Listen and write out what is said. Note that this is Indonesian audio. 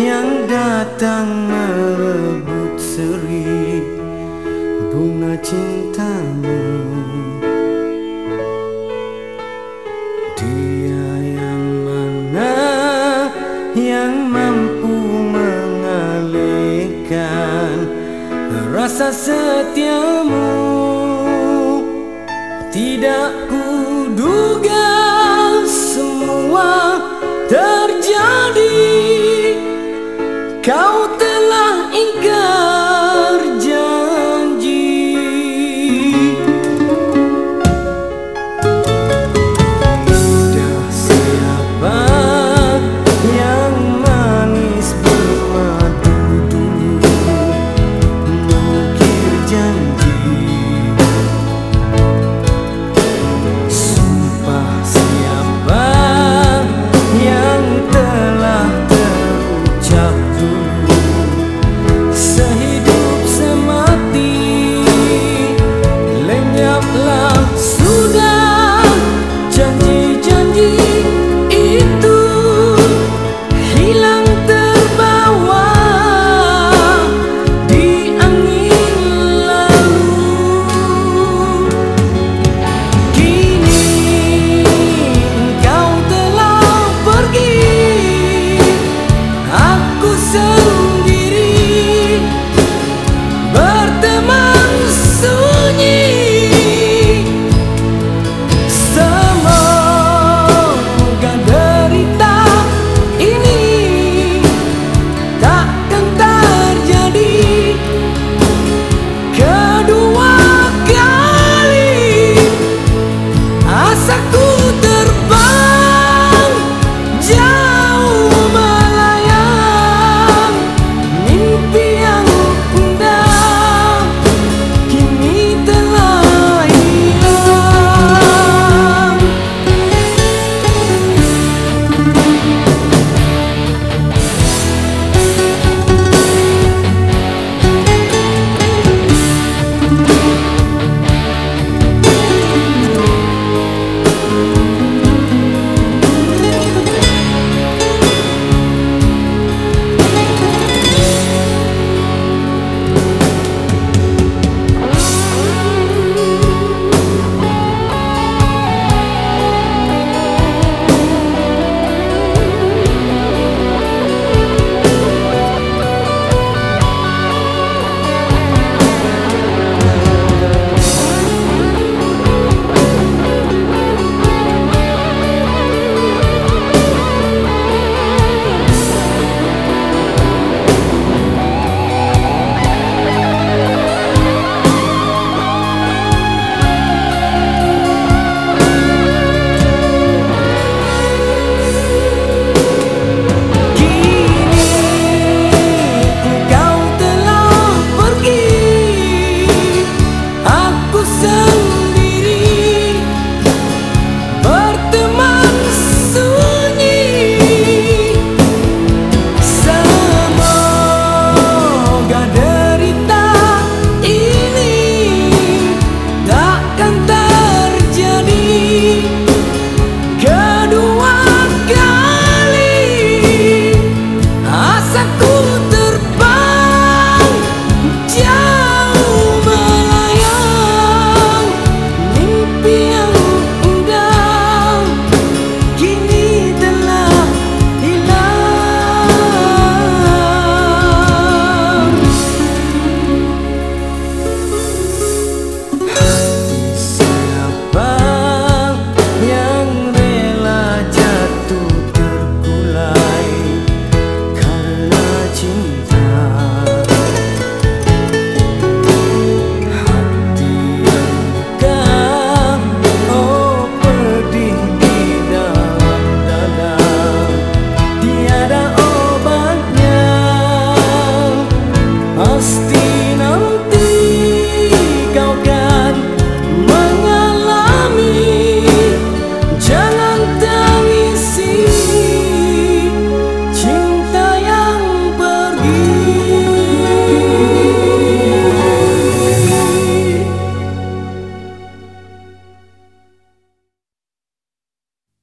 yang datang merebut seri bunga cintamu. Dia yang mana yang mampu mengalihkan rasa setiamu. Tidak kuduga You.